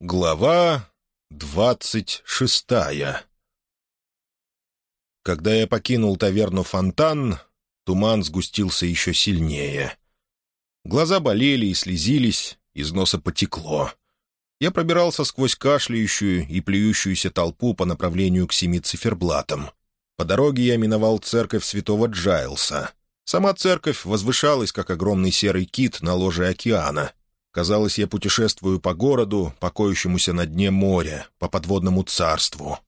Глава двадцать шестая Когда я покинул таверну «Фонтан», туман сгустился еще сильнее. Глаза болели и слезились, из носа потекло. Я пробирался сквозь кашляющую и плюющуюся толпу по направлению к семи циферблатам. По дороге я миновал церковь святого Джайлса. Сама церковь возвышалась, как огромный серый кит на ложе океана — Казалось, я путешествую по городу, покоящемуся на дне моря, по подводному царству.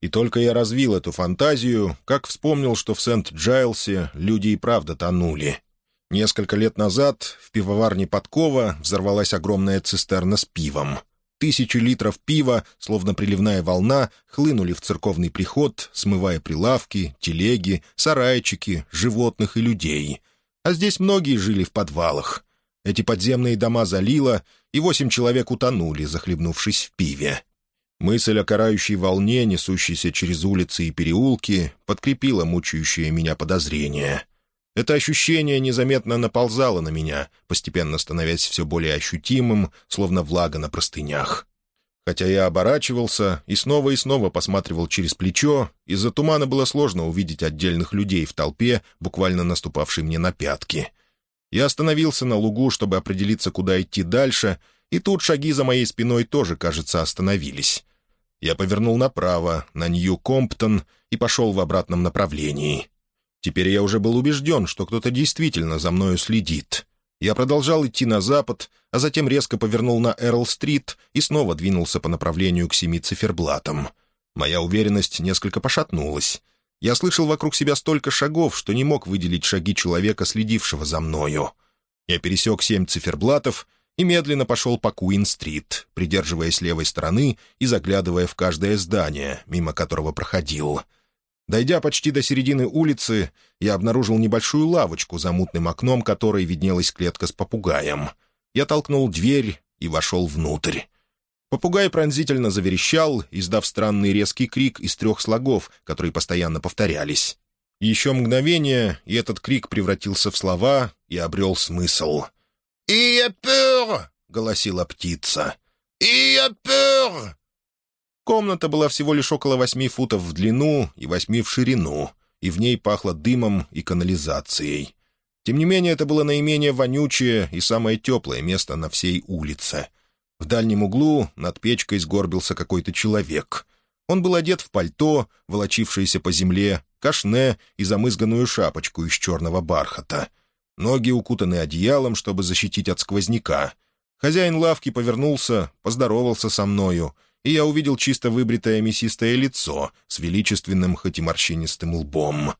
И только я развил эту фантазию, как вспомнил, что в Сент-Джайлсе люди и правда тонули. Несколько лет назад в пивоварне Подкова взорвалась огромная цистерна с пивом. Тысячи литров пива, словно приливная волна, хлынули в церковный приход, смывая прилавки, телеги, сарайчики, животных и людей. А здесь многие жили в подвалах. Эти подземные дома залило, и восемь человек утонули, захлебнувшись в пиве. Мысль о карающей волне, несущейся через улицы и переулки, подкрепила мучающее меня подозрение. Это ощущение незаметно наползало на меня, постепенно становясь все более ощутимым, словно влага на простынях. Хотя я оборачивался и снова и снова посматривал через плечо, из-за тумана было сложно увидеть отдельных людей в толпе, буквально наступавшей мне на пятки — я остановился на лугу, чтобы определиться, куда идти дальше, и тут шаги за моей спиной тоже, кажется, остановились. Я повернул направо, на Нью-Комптон, и пошел в обратном направлении. Теперь я уже был убежден, что кто-то действительно за мною следит. Я продолжал идти на запад, а затем резко повернул на Эрл-стрит и снова двинулся по направлению к семи циферблатам. Моя уверенность несколько пошатнулась. Я слышал вокруг себя столько шагов, что не мог выделить шаги человека, следившего за мною. Я пересек семь циферблатов и медленно пошел по Куин-стрит, придерживаясь левой стороны и заглядывая в каждое здание, мимо которого проходил. Дойдя почти до середины улицы, я обнаружил небольшую лавочку за мутным окном, которой виднелась клетка с попугаем. Я толкнул дверь и вошел внутрь. Попугай пронзительно заверещал, издав странный резкий крик из трех слогов, которые постоянно повторялись. Еще мгновение, и этот крик превратился в слова и обрел смысл. «И пeur!» — голосила птица. «И пeur!» Комната была всего лишь около восьми футов в длину и восьми в ширину, и в ней пахло дымом и канализацией. Тем не менее, это было наименее вонючее и самое теплое место на всей улице — в дальнем углу над печкой сгорбился какой-то человек. Он был одет в пальто, волочившееся по земле, кашне и замызганную шапочку из черного бархата. Ноги укутаны одеялом, чтобы защитить от сквозняка. Хозяин лавки повернулся, поздоровался со мною, и я увидел чисто выбритое мясистое лицо с величественным, хоть и морщинистым лбом.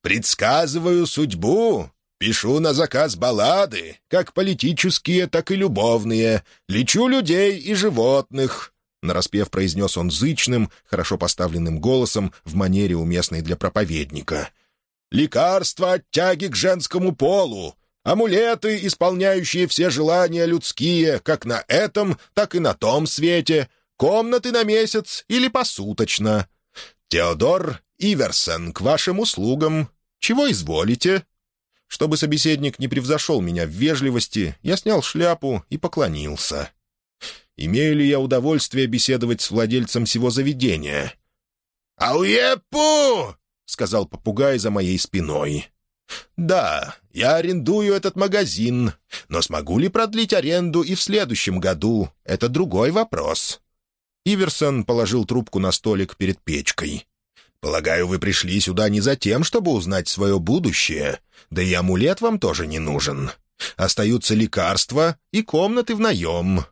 «Предсказываю судьбу!» Пишу на заказ баллады, как политические, так и любовные. Лечу людей и животных». Нараспев произнес он зычным, хорошо поставленным голосом в манере уместной для проповедника. «Лекарства от тяги к женскому полу, амулеты, исполняющие все желания людские, как на этом, так и на том свете, комнаты на месяц или посуточно. Теодор Иверсен к вашим услугам. Чего изволите?» Чтобы собеседник не превзошел меня в вежливости, я снял шляпу и поклонился. Имею ли я удовольствие беседовать с владельцем всего заведения? «Ауепу!» — сказал попугай за моей спиной. «Да, я арендую этот магазин, но смогу ли продлить аренду и в следующем году — это другой вопрос». Иверсон положил трубку на столик перед печкой. Полагаю, вы пришли сюда не за тем, чтобы узнать свое будущее. Да и амулет вам тоже не нужен. Остаются лекарства и комнаты в наем».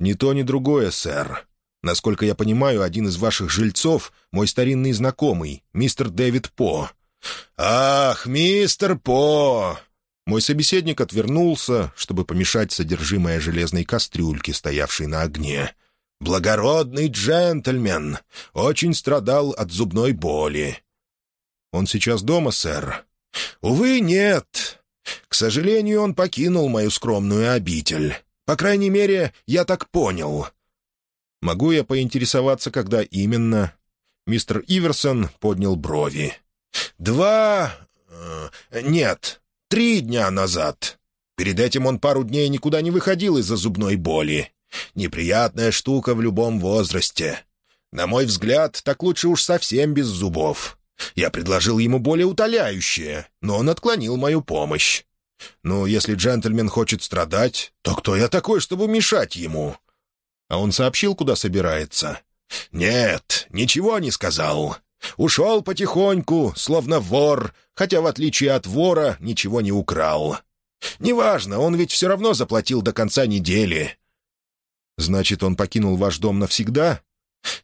«Ни то, ни другое, сэр. Насколько я понимаю, один из ваших жильцов — мой старинный знакомый, мистер Дэвид По». «Ах, мистер По!» Мой собеседник отвернулся, чтобы помешать содержимое железной кастрюльки, стоявшей на огне. Благородный джентльмен. Очень страдал от зубной боли. Он сейчас дома, сэр? Увы, нет. К сожалению, он покинул мою скромную обитель. По крайней мере, я так понял. Могу я поинтересоваться, когда именно? Мистер Иверсон поднял брови. Два... Э, нет, три дня назад. Перед этим он пару дней никуда не выходил из-за зубной боли. Неприятная штука в любом возрасте. На мой взгляд, так лучше уж совсем без зубов. Я предложил ему более утоляющее, но он отклонил мою помощь. Ну, если джентльмен хочет страдать, то кто я такой, чтобы мешать ему? А он сообщил, куда собирается? Нет, ничего не сказал. Ушел потихоньку, словно вор, хотя, в отличие от вора, ничего не украл. Неважно, он ведь все равно заплатил до конца недели. Значит, он покинул ваш дом навсегда?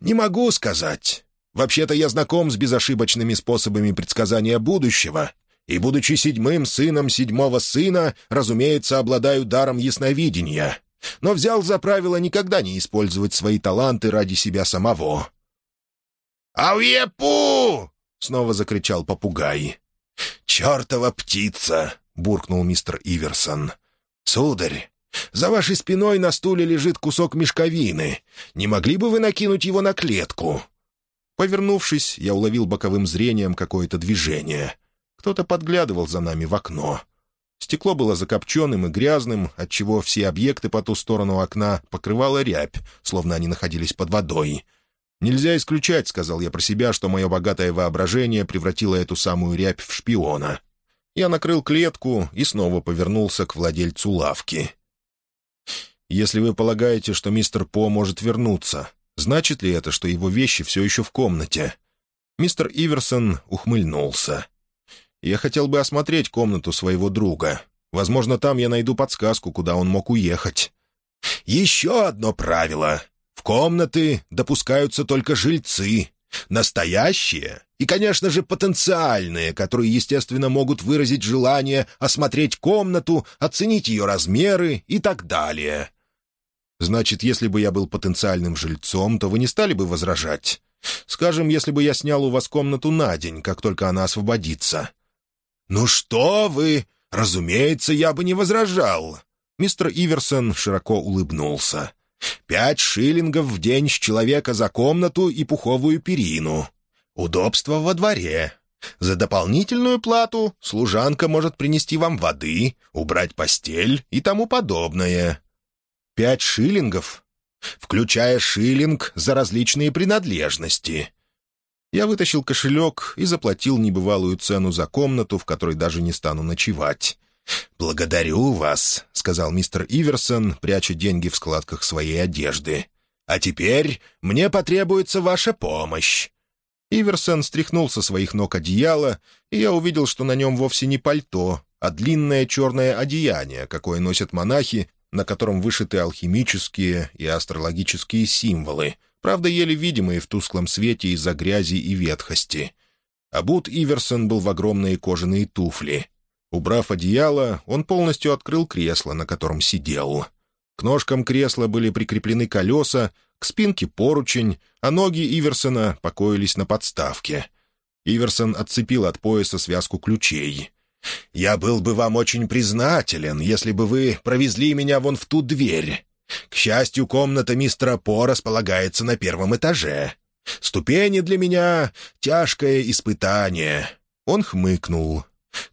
Не могу сказать. Вообще-то я знаком с безошибочными способами предсказания будущего, и, будучи седьмым сыном седьмого сына, разумеется, обладаю даром ясновидения, но взял за правило никогда не использовать свои таланты ради себя самого. «Ауепу!» — снова закричал попугай. «Чертова птица!» — буркнул мистер Иверсон. «Сударь, за вашей спиной на стуле лежит кусок мешковины. Не могли бы вы накинуть его на клетку?» Повернувшись, я уловил боковым зрением какое-то движение. Кто-то подглядывал за нами в окно. Стекло было закопченным и грязным, отчего все объекты по ту сторону окна покрывала рябь, словно они находились под водой. «Нельзя исключать», — сказал я про себя, что мое богатое воображение превратило эту самую рябь в шпиона. Я накрыл клетку и снова повернулся к владельцу лавки. «Если вы полагаете, что мистер По может вернуться, значит ли это, что его вещи все еще в комнате?» Мистер Иверсон ухмыльнулся. «Я хотел бы осмотреть комнату своего друга. Возможно, там я найду подсказку, куда он мог уехать». «Еще одно правило. В комнаты допускаются только жильцы. Настоящие и, конечно же, потенциальные, которые, естественно, могут выразить желание осмотреть комнату, оценить ее размеры и так далее. Значит, если бы я был потенциальным жильцом, то вы не стали бы возражать. Скажем, если бы я снял у вас комнату на день, как только она освободится. «Ну что вы! Разумеется, я бы не возражал!» Мистер Иверсон широко улыбнулся. «Пять шиллингов в день с человека за комнату и пуховую перину. Удобство во дворе. За дополнительную плату служанка может принести вам воды, убрать постель и тому подобное. Пять шиллингов, включая шиллинг за различные принадлежности. Я вытащил кошелек и заплатил небывалую цену за комнату, в которой даже не стану ночевать. «Благодарю вас», — сказал мистер Иверсон, пряча деньги в складках своей одежды. «А теперь мне потребуется ваша помощь. Иверсон стряхнул со своих ног одеяло, и я увидел, что на нем вовсе не пальто, а длинное черное одеяние, какое носят монахи, на котором вышиты алхимические и астрологические символы, правда, еле видимые в тусклом свете из-за грязи и ветхости. Обут Иверсон был в огромные кожаные туфли. Убрав одеяло, он полностью открыл кресло, на котором сидел. К ножкам кресла были прикреплены колеса, к спинке поручень, а ноги Иверсона покоились на подставке. Иверсон отцепил от пояса связку ключей. «Я был бы вам очень признателен, если бы вы провезли меня вон в ту дверь. К счастью, комната мистера По располагается на первом этаже. Ступени для меня — тяжкое испытание». Он хмыкнул.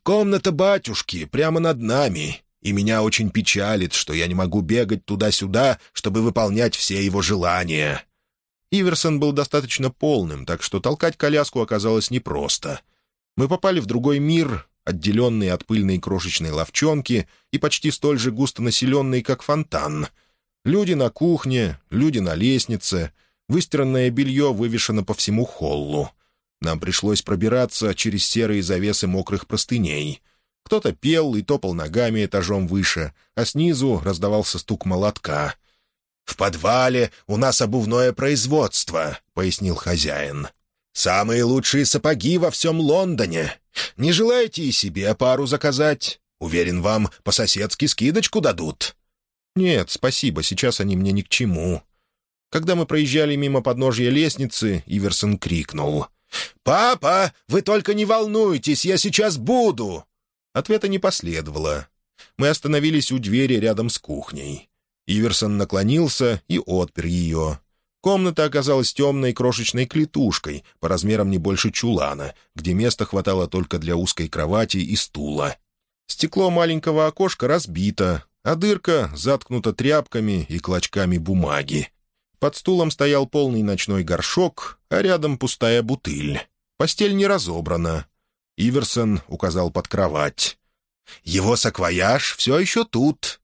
«Комната батюшки прямо над нами и меня очень печалит, что я не могу бегать туда-сюда, чтобы выполнять все его желания». Иверсон был достаточно полным, так что толкать коляску оказалось непросто. Мы попали в другой мир, отделенный от пыльной крошечной ловчонки и почти столь же густонаселенный, как фонтан. Люди на кухне, люди на лестнице, выстиранное белье вывешено по всему холлу. Нам пришлось пробираться через серые завесы мокрых простыней — кто-то пел и топал ногами этажом выше, а снизу раздавался стук молотка. «В подвале у нас обувное производство», — пояснил хозяин. «Самые лучшие сапоги во всем Лондоне. Не желаете и себе пару заказать? Уверен, вам по-соседски скидочку дадут». «Нет, спасибо, сейчас они мне ни к чему». Когда мы проезжали мимо подножья лестницы, Иверсон крикнул. «Папа, вы только не волнуйтесь, я сейчас буду!» Ответа не последовало. Мы остановились у двери рядом с кухней. Иверсон наклонился и отпер ее. Комната оказалась темной крошечной клетушкой, по размерам не больше чулана, где места хватало только для узкой кровати и стула. Стекло маленького окошка разбито, а дырка заткнута тряпками и клочками бумаги. Под стулом стоял полный ночной горшок, а рядом пустая бутыль. Постель не разобрана. Иверсон указал под кровать. «Его саквояж все еще тут».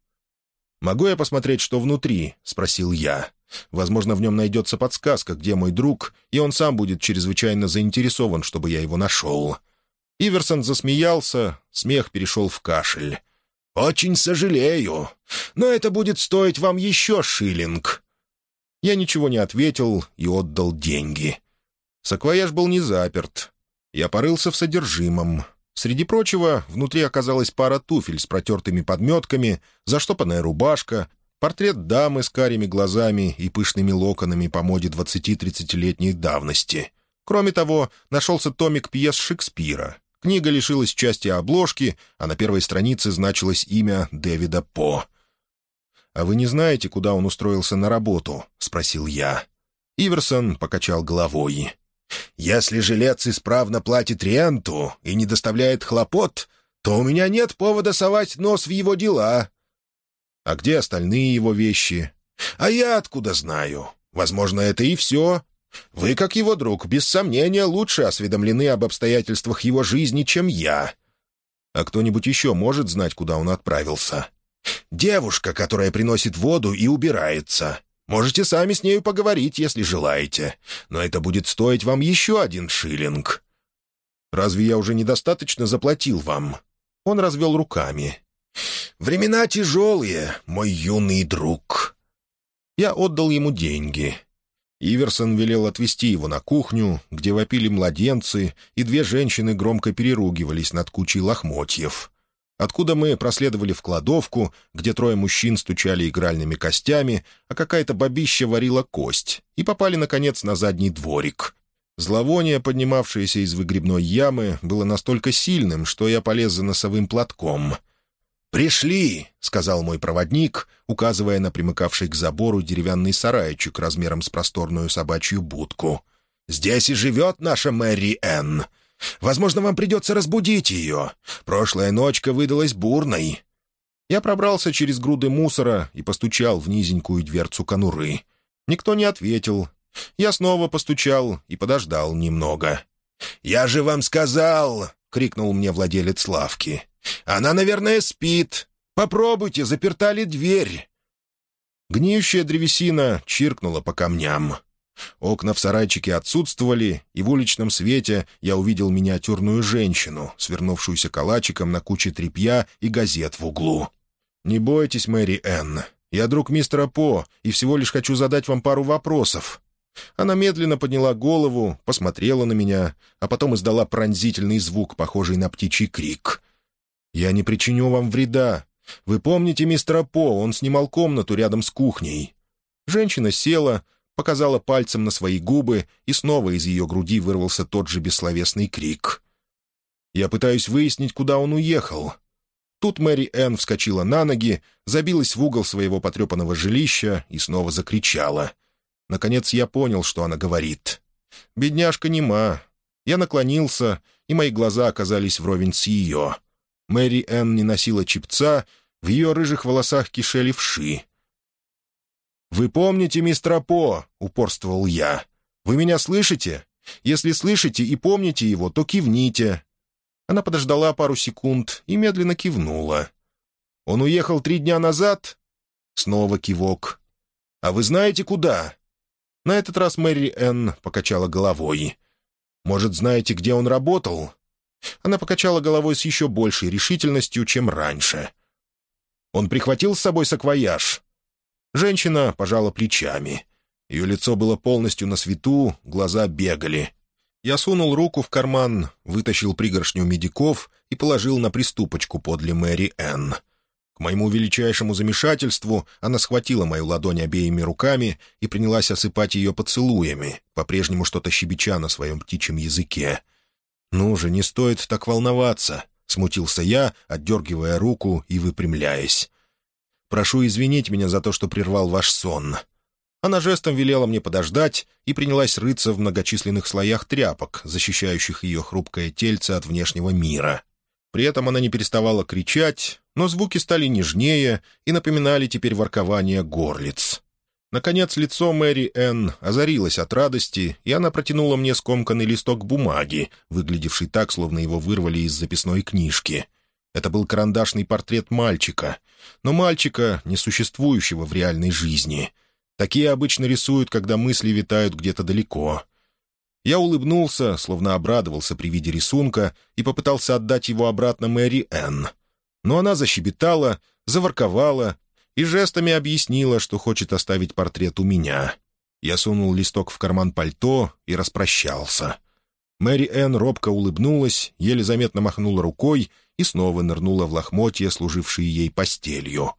«Могу я посмотреть, что внутри?» — спросил я. «Возможно, в нем найдется подсказка, где мой друг, и он сам будет чрезвычайно заинтересован, чтобы я его нашел». Иверсон засмеялся, смех перешел в кашель. «Очень сожалею, но это будет стоить вам еще шиллинг». Я ничего не ответил и отдал деньги. Саквояж был не заперт. Я порылся в содержимом. Среди прочего, внутри оказалась пара туфель с протертыми подметками, заштопанная рубашка, портрет дамы с карими глазами и пышными локонами по моде 20-30-летней давности. Кроме того, нашелся томик пьес Шекспира. Книга лишилась части обложки, а на первой странице значилось имя Дэвида По. «А вы не знаете, куда он устроился на работу?» — спросил я. Иверсон покачал головой. «Если жилец исправно платит ренту и не доставляет хлопот, то у меня нет повода совать нос в его дела». «А где остальные его вещи?» «А я откуда знаю? Возможно, это и все. Вы, как его друг, без сомнения, лучше осведомлены об обстоятельствах его жизни, чем я. А кто-нибудь еще может знать, куда он отправился? Девушка, которая приносит воду и убирается. Можете сами с нею поговорить, если желаете. Но это будет стоить вам еще один шиллинг. Разве я уже недостаточно заплатил вам?» Он развел руками. «Времена тяжелые, мой юный друг». Я отдал ему деньги. Иверсон велел отвезти его на кухню, где вопили младенцы, и две женщины громко переругивались над кучей лохмотьев. Откуда мы проследовали в кладовку, где трое мужчин стучали игральными костями, а какая-то бабища варила кость, и попали, наконец, на задний дворик. Зловоние, поднимавшееся из выгребной ямы, было настолько сильным, что я полез за носовым платком — «Пришли!» — сказал мой проводник, указывая на примыкавший к забору деревянный сарайчик размером с просторную собачью будку. «Здесь и живет наша Мэри Энн. Возможно, вам придется разбудить ее. Прошлая ночка выдалась бурной». Я пробрался через груды мусора и постучал в низенькую дверцу конуры. Никто не ответил. Я снова постучал и подождал немного. «Я же вам сказал!» — крикнул мне владелец лавки. Она, наверное, спит. Попробуйте, заперта ли дверь?» Гниющая древесина чиркнула по камням. Окна в сарайчике отсутствовали, и в уличном свете я увидел миниатюрную женщину, свернувшуюся калачиком на куче тряпья и газет в углу. «Не бойтесь, Мэри Энн. Я друг мистера По, и всего лишь хочу задать вам пару вопросов». Она медленно подняла голову, посмотрела на меня, а потом издала пронзительный звук, похожий на птичий крик. «Я не причиню вам вреда. Вы помните мистера По, он снимал комнату рядом с кухней». Женщина села, показала пальцем на свои губы, и снова из ее груди вырвался тот же бессловесный крик. «Я пытаюсь выяснить, куда он уехал». Тут Мэри Энн вскочила на ноги, забилась в угол своего потрепанного жилища и снова закричала. Наконец я понял, что она говорит. «Бедняжка нема». Я наклонился, и мои глаза оказались вровень с ее. Мэри Энн не носила чипца, в ее рыжих волосах кишели вши. «Вы помните мистера По?» — упорствовал я. «Вы меня слышите? Если слышите и помните его, то кивните». Она подождала пару секунд и медленно кивнула. «Он уехал три дня назад?» Снова кивок. «А вы знаете, куда?» На этот раз Мэри Энн покачала головой. «Может, знаете, где он работал?» Она покачала головой с еще большей решительностью, чем раньше. «Он прихватил с собой саквояж?» Женщина пожала плечами. Ее лицо было полностью на свету, глаза бегали. Я сунул руку в карман, вытащил пригоршню медиков и положил на приступочку подле Мэри Энн. К моему величайшему замешательству она схватила мою ладонь обеими руками и принялась осыпать ее поцелуями, по-прежнему что-то щебеча на своем птичьем языке. «Ну же, не стоит так волноваться», — смутился я, отдергивая руку и выпрямляясь. «Прошу извинить меня за то, что прервал ваш сон». Она жестом велела мне подождать и принялась рыться в многочисленных слоях тряпок, защищающих ее хрупкое тельце от внешнего мира. При этом она не переставала кричать, но звуки стали нежнее и напоминали теперь воркование горлиц. Наконец лицо Мэри Энн озарилось от радости, и она протянула мне скомканный листок бумаги, выглядевший так, словно его вырвали из записной книжки. Это был карандашный портрет мальчика, но мальчика, не существующего в реальной жизни. Такие обычно рисуют, когда мысли витают где-то далеко. Я улыбнулся, словно обрадовался при виде рисунка, и попытался отдать его обратно Мэри Энн. Но она защебетала, заворковала и жестами объяснила, что хочет оставить портрет у меня. Я сунул листок в карман пальто и распрощался. Мэри Энн робко улыбнулась, еле заметно махнула рукой и снова нырнула в лохмотья, служившие ей постелью.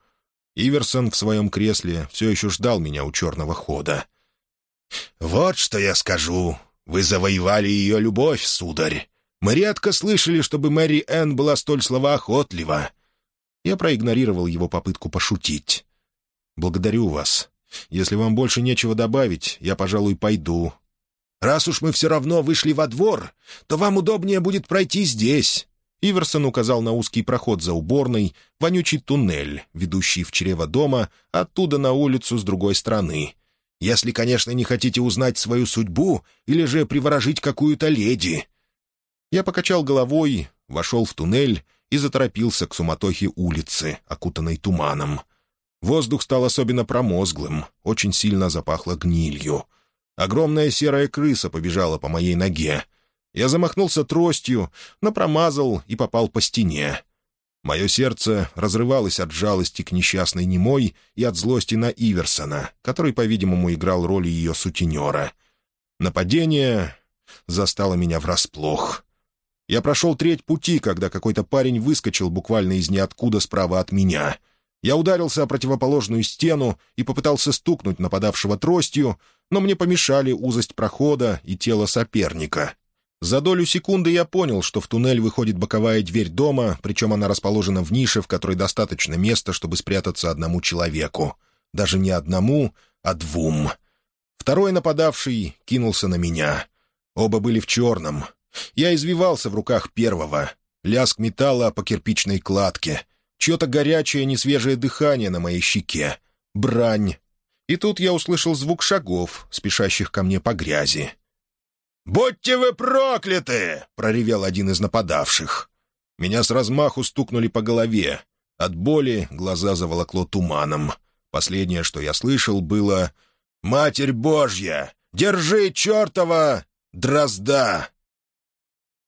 Иверсон в своем кресле все еще ждал меня у черного хода. «Вот что я скажу. Вы завоевали ее любовь, сударь. Мы редко слышали, чтобы Мэри Энн была столь словоохотлива. Я проигнорировал его попытку пошутить. «Благодарю вас. Если вам больше нечего добавить, я, пожалуй, пойду». «Раз уж мы все равно вышли во двор, то вам удобнее будет пройти здесь». Иверсон указал на узкий проход за уборной, вонючий туннель, ведущий в чрево дома, оттуда на улицу с другой стороны. «Если, конечно, не хотите узнать свою судьбу или же приворожить какую-то леди». Я покачал головой, вошел в туннель и заторопился к суматохе улицы, окутанной туманом. Воздух стал особенно промозглым, очень сильно запахло гнилью. Огромная серая крыса побежала по моей ноге. Я замахнулся тростью, но промазал и попал по стене. Мое сердце разрывалось от жалости к несчастной немой и от злости на Иверсона, который, по-видимому, играл роль ее сутенера. Нападение застало меня врасплох. Я прошел треть пути, когда какой-то парень выскочил буквально из ниоткуда справа от меня. Я ударился о противоположную стену и попытался стукнуть нападавшего тростью, но мне помешали узость прохода и тело соперника. За долю секунды я понял, что в туннель выходит боковая дверь дома, причем она расположена в нише, в которой достаточно места, чтобы спрятаться одному человеку. Даже не одному, а двум. Второй нападавший кинулся на меня. Оба были в черном — я извивался в руках первого. Лязг металла по кирпичной кладке. Чье-то горячее, несвежее дыхание на моей щеке. Брань. И тут я услышал звук шагов, спешащих ко мне по грязи. «Будьте вы прокляты!» — проревел один из нападавших. Меня с размаху стукнули по голове. От боли глаза заволокло туманом. Последнее, что я слышал, было «Матерь Божья! Держи чертова дрозда!»